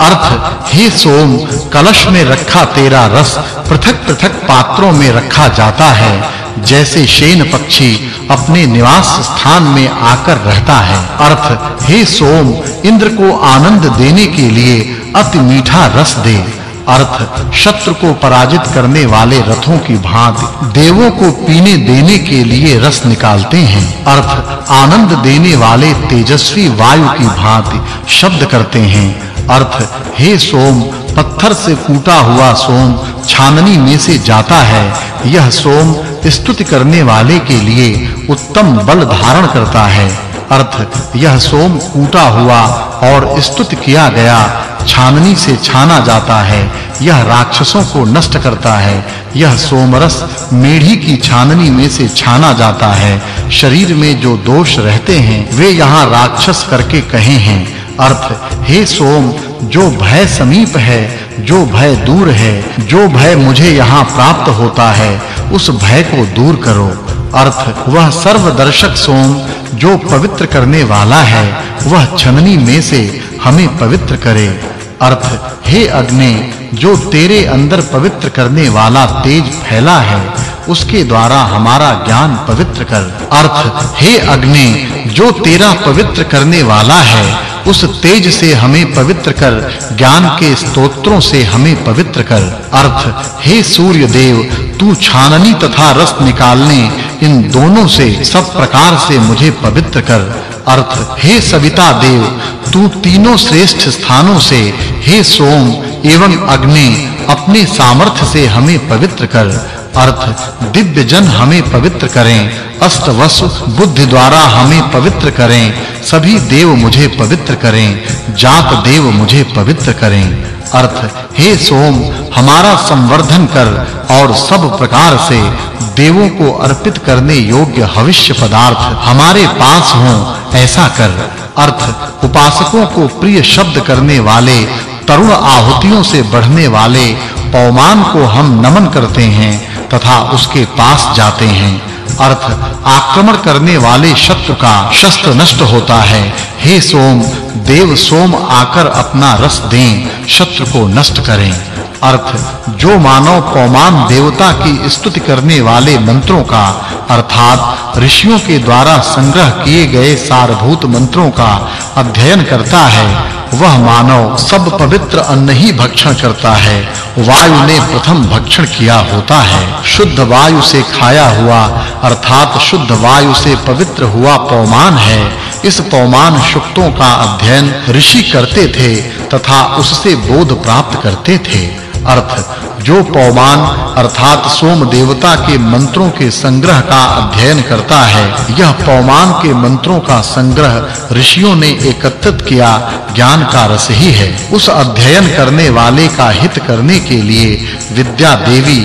अर्थ, हे सोम, कलश में रखा तेरा रस पृथक-पृथक पात्रों में रखा जाता है, जैसे शेन पक्षी अपने निवास स्थान में आकर रहता है। अर्थ, हे सोम, इंद्र को आनंद देने के लिए अति मीठा रस दे। अर्थ, शत्रु को पराजित करने वाले रथों की भांति देवों को पीने देने के लिए रस निकालते हैं। अर्थ, आनंद देने वाले तेजस्वी वायु की भांति शब्द करते हैं। अर्थ, हे सोम, पत्थर से कूटा हुआ सोम छाननी में से जाता है। यह सोम स्तुति करने वाले के लिए उत्तम बल धारण करता है। अर्थ, यह सोम कूटा हुआ और स्तुत किया गया, छाननी से छाना जाता है। यह राक्षसों को नष्ट करता है। यह सोमरस मेढ़ी की छाननी में से छाना जाता है। शरीर में जो दोष रहते हैं, वे यहाँ राक्षस करके कहे हैं। अर्थ, हे सोम, जो भय समीप है, जो भय दूर है, जो भय मुझे यहाँ प्राप्त होता है, उस भय को दूर करो। अर्थ, वह सर्वदर्शक सोम, जो पवित्र करने वाला है, वह छननी में से हमें पवित्र करे। अर्थ, हे अग्नि, जो तेरे अंदर पवित्र करने वाला तेज फैला है उसके द्वारा हमारा ज्ञान पवित्र कर। अर्थ, हे अग्नि, जो तेरा पवित्र करने वाला है, उस तेज से हमें पवित्र कर, ज्ञान के स्तोत्रों से हमें पवित्र कर। अर्थ, हे सूर्य देव तू छाननी तथा रस निकालने, इन दोनों से, सब प्रकार से मुझे पवित्र कर। अर्थ, हे सविता देव, तू तीनों श्रेष्ठ स्थानों से, हे सोम एवं अग्नि, अपने सामर्थ्य से हमें पवित्र कर। अर्थ दिव्य जन हमें पवित्र करें, अष्टवसु बुद्धि द्वारा हमें पवित्र करें, सभी देव मुझे पवित्र करें, जात देव मुझे पवित्र करें। अर्थ, हे सोम, हमारा संवर्धन कर और सब प्रकार से देवों को अर्पित करने योग्य हविष्य पदार्थ हमारे पास हों, ऐसा कर। अर्थ, उपासकों को प्रिय शब्द करने वाले, तरुण आहुतियों से बढ़ने वाले, पौमान को हम नमन करते हैं। तथा उसके पास जाते हैं। अर्थ, आक्रमण करने वाले शत्रु का शस्त्र नष्ट होता है। हे सोम, देव सोम आकर अपना रस दें, शत्रु को नष्ट करें। अर्थ, जो मानव पौमान देवता की स्तुति करने वाले मंत्रों का, अर्थात ऋषियों के द्वारा संग्रह किए गए सारभूत मंत्रों का अध्ययन करता है वह मानव सब पवित्र अन्न ही भक्षण करता है। वायु ने प्रथम भक्षण किया होता है। शुद्ध वायु से खाया हुआ, अर्थात शुद्ध वायु से पवित्र हुआ पौमान है। इस पौमान शुक्तों का अध्ययन ऋषि करते थे तथा उससे बोध प्राप्त करते थे। अर्थ। जो पौमान अर्थात सोम देवता के मंत्रों के संग्रह का अध्ययन करता है, यह पौमान के मंत्रों का संग्रह ऋषियों ने एकत्रित किया, ज्ञान का रस ही है। उस अध्ययन करने वाले का हित करने के लिए विद्या देवी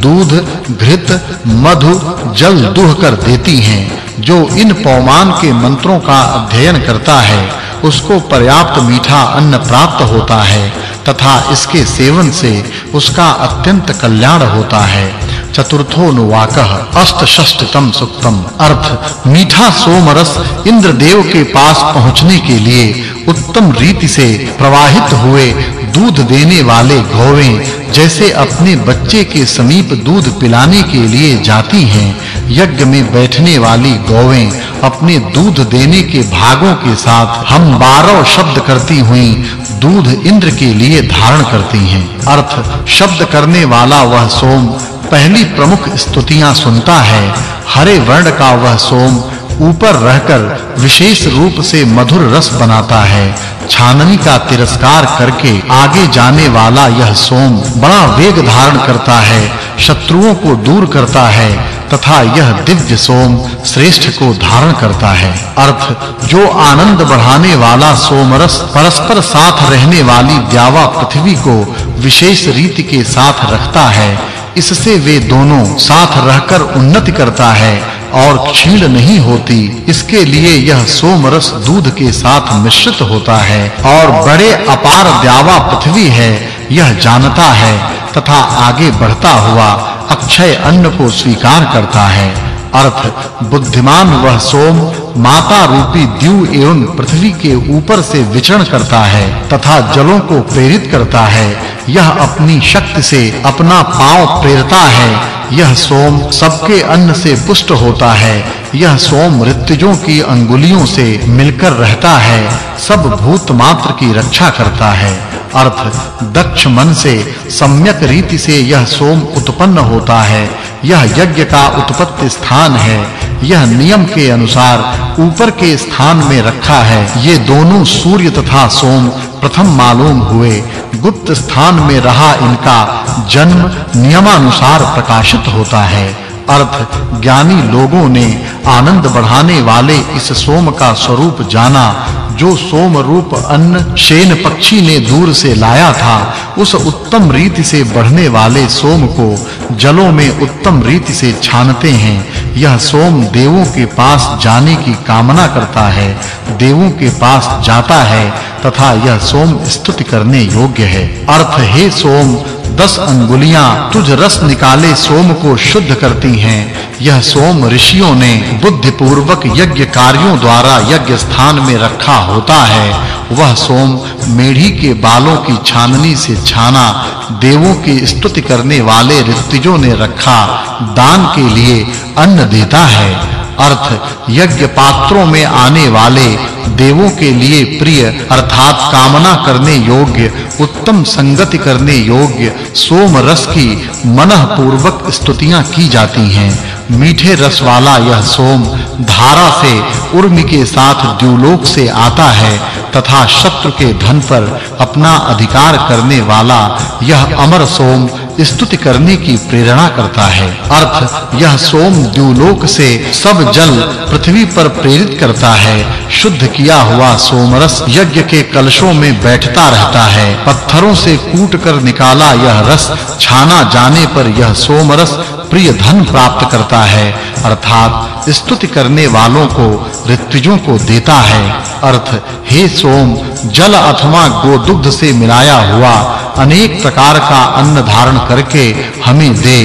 दूध, घृत, मधु, जल दुह कर देती हैं। जो इन पौमान के मंत्रों का अध्ययन करता है, उसको पर्याप्त मीठा अन्न प्राप्त होता है। तथा इसके सेवन से उसका अत्यंत कल्याण होता है। चतुर्थो नुवाकः अष्टषष्टतम सुक्तम। अर्थ, मीठा सोमरस इंद्रदेव के पास पहुँचने के लिए उत्तम रीति से प्रवाहित हुए दूध देने वाले गौवें जैसे अपने बच्चे के समीप दूध पिलाने के लिए जाती हैं यज्ञ में बैठने वाली गौवें अपने दूध देने के भागों के साथ हम बारह शब्द करती हुई दूध इंद्र के लिए धारण करती हैं। अर्थ, शब्द करने वाला वह सोम पहली प्रमुख स्तुतियाँ सुनता है। हरे वर्ण का वह सोम ऊपर रहकर विशेष रूप से मधुर रस बनाता है। छाननी का तिरस्कार करके आगे जाने वाला यह सोम बड़ा वेग धारण करता है, शत्रुओं को दूर करता है। तथा यह दिव्य सोम श्रेष्ठ को धारण करता है। अर्थ, जो आनंद बढ़ाने वाला सोमरस परस्पर साथ रहने वाली द्यावा पृथ्वी को विशेष रीति के साथ रखता है, इससे वे दोनों साथ रहकर उन्नति करता है और क्षीण नहीं होती। इसके लिए यह सोमरस दूध के साथ मिश्रित होता है और बड़े अपार द्यावा पृथ्वी है, यह जानता है तथा आगे बढ़ता हुआ अक्षय अन्न को स्वीकार करता है। अर्थ बुद्धिमान वह सोम माता रूपी द्यू एवं पृथ्वी के ऊपर से विचरण करता है तथा जलों को प्रेरित करता है। यह अपनी शक्ति से अपना पाँव प्रेरता है। यह सोम सबके अन्न से पुष्ट होता है। यह सोम ऋतुजों की अंगुलियों से मिलकर रहता है, सब भूत मात्र की रक्षा करता है। अर्थ, दक्ष मन से, सम्यक रीति से यह सोम उत्पन्न होता है। यह यज्ञ का उत्पत्ति स्थान है। यह नियम के अनुसार ऊपर के स्थान में रखा है। ये दोनों सूर्य तथा सोम प्रथम मालूम हुए, गुप्त स्थान में रहा इनका जन्म नियमानुसार प्रकाशित होता है। अर्थ, ज्ञानी लोगों ने आनंद बढ़ाने वाले इस सोम का स्वरूप जाना, जो सोम रूप अन्न शेन पक्षी ने दूर से लाया था, उस उत्तम रीति से बढ़ने वाले सोम को जलों में उत्तम रीति से छानते हैं। यह सोम देवों के पास जाने की कामना करता है, देवों के पास जाता है, तथा यह सोम स्तुति करने योग्य है। अर्थ, हे सोम दस अंगुलियाँ तुझ रस निकाले सोम को शुद्ध करती हैं। यह सोम ऋषियों ने बुद्धि पूर्वक यज्ञ कार्यों द्वारा यज्ञ स्थान में रखा होता है। वह सोम मेढ़ी के बालों की छाननी से छाना, देवों की स्तुति करने वाले ऋतिजों ने रखा, दान के लिए अन्न देता है। अर्थ, यज्ञ पात्रों में आने वाले देवों के लिए प्रिय, अर्थात कामना करने योग्य, उत्तम संगति करने योग्य, सोम रस की मनः पूर्वक स्तुतियाँ की जाती हैं। मीठे रस वाला यह सोम धारा से उर्मी के साथ द्युलोक से आता है, तथा शत्रु के धन पर अपना अधिकार करने वाला यह अमर सोम स्तुति करने की प्रेरणा करता है। अर्थ, यह सोम द्युलोक से सब जल पृथ्वी पर प्रेरित करता है। शुद्ध किया हुआ सोमरस यज्ञ के कलशों में बैठता रहता है। पत्थरों से कूट कर निकाला यह रस, छाना जाने पर यह सोमरस प्रिय धन प्राप्त करता है। अर्थात, स्तुति करने वालों को, ऋत्विजों को देता है। अर्थ, हे सोम, जल अथवा गोदुग्ध से मिलाया हुआ अनेक प्रकार का अन्न धारण करके हमें दे।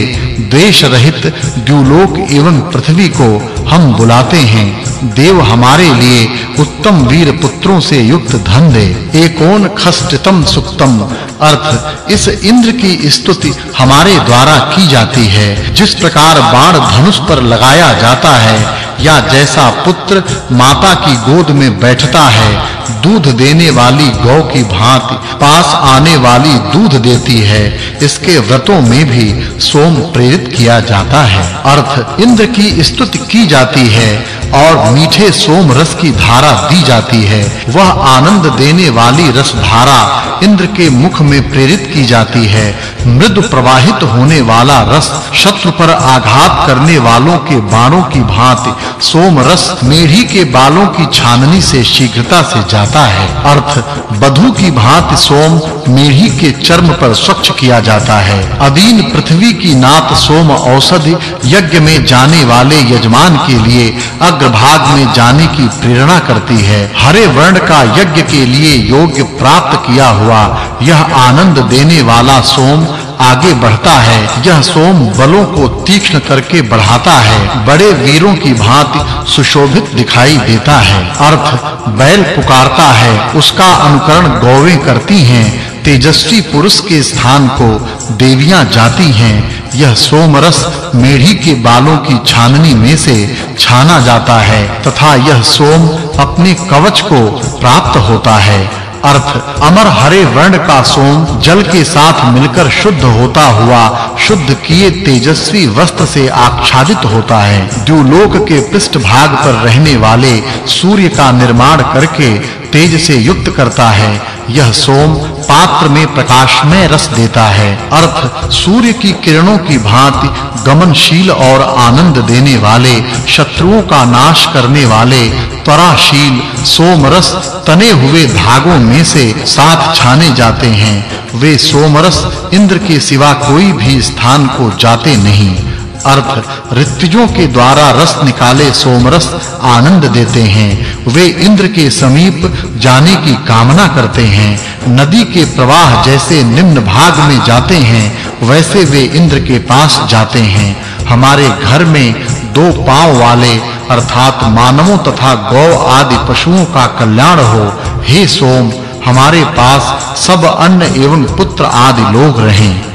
द्वेष रहित द्युलोक एवं पृथ्वी को हम बुलाते हैं। देव हमारे लिए उत्तम वीर पुत्रों से युक्त धन दे। एकोन खष्टतम सुक्तम। अर्थ, इस इंद्र की स्तुति हमारे द्वारा की जाती है। जिस प्रकार बाण धनुष पर लगाया जाता है, या जैसा पुत्र माता की गोद में बैठता है दूध देने वाली गौ की भांति पास आने वाली दूध देती है। इसके व्रतों में भी सोम प्रेरित किया जाता है। अर्थ, इंद्र की स्तुति की जाती है और मीठे सोम रस की धारा दी जाती है। वह आनंद देने वाली रस धारा इंद्र के मुख में प्रेरित की जाती है। मृदु प्रवाहित होने वाला रस शत्रु पर आघात करने वालों के बाणों की भांति सोम रस मेढ़ी के बालों की छाननी से शीघ्रता से जाता है। अर्थ, बधु की भांति सोम मेढ़ी के चर्म पर स्वच्छ किया जाता है। अदीन पृथ्वी की नात सोम औषधि यज्ञ में जाने वाले यजमान के लिए अग्रभाग में जाने की प्रेरणा करती है। हरे वर्ण का यज्ञ के लिए योग्य प्राप्त किया हुआ यह आनंद देने वाला सोम आगे बढ़ता है। यह सोम बलों को तीक्ष्ण करके बढ़ाता है। बड़े वीरों की भांति सुशोभित दिखाई देता है। अर्थ, बैल पुकारता है। उसका अनुकरण गौवें करती हैं। तेजस्वी पुरुष के स्थान को देवियाँ जाती हैं। यह सोमरस मेढ़ी के बालों की छाननी में से छाना जाता है तथा यह सोम अपने कवच को प्राप्त होता है। अर्थ, अमर हरे वर्ण का सोम जल के साथ मिलकर शुद्ध होता हुआ, शुद्ध किए तेजस्वी वस्त्र से आच्छादित होता है। जो लोक के पृष्ठ भाग पर रहने वाले सूर्य का निर्माण करके तेज से युक्त करता है, यह सोम पात्र में प्रकाशमय रस देता है। अर्थ, सूर्य की किरणों की भांति गमनशील और आनंद देने वाले, शत्रुओं का नाश करने वाले त्वराशील सोमरस तने हुए धागों में से साथ छाने जाते हैं। वे सोमरस, इंद्र के सिवा कोई भी स्थान को जाते नहीं। अर्थ ऋतुजों के द्वारा रस निकाले सोमरस आनंद देते हैं। वे इंद्र के समीप जाने की कामना करते हैं। नदी के प्रवाह जैसे निम्न भाग में जाते हैं, वैसे वे इंद्र के पास जाते हैं। हमारे घर में दो पाँव वाले, अर्थात मानवों तथा गौ आदि पशुओं का कल्याण हो, हे सोम, हमारे पास सब अन्न एवं पुत्र आदि लोग रहें।